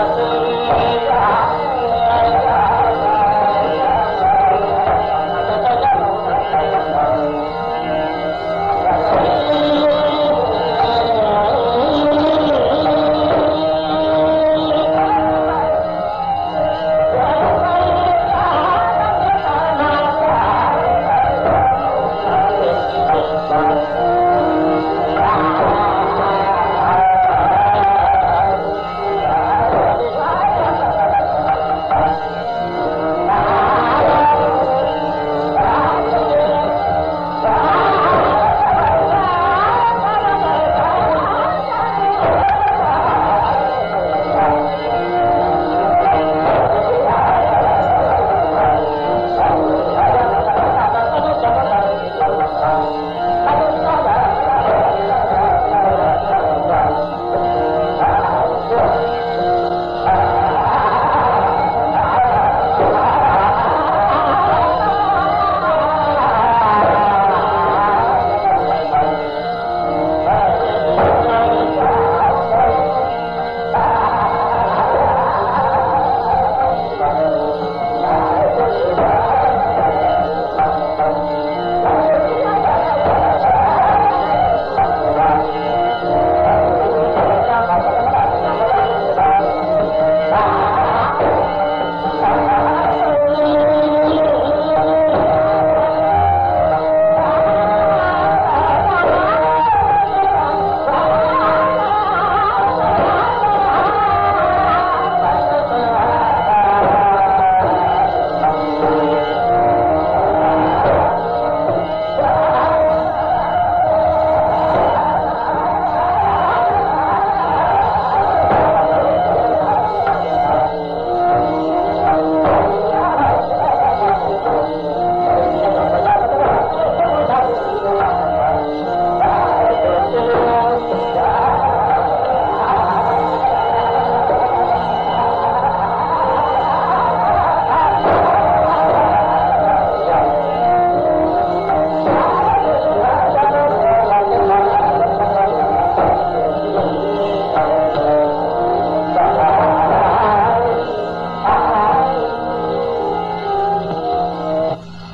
Hallelujah.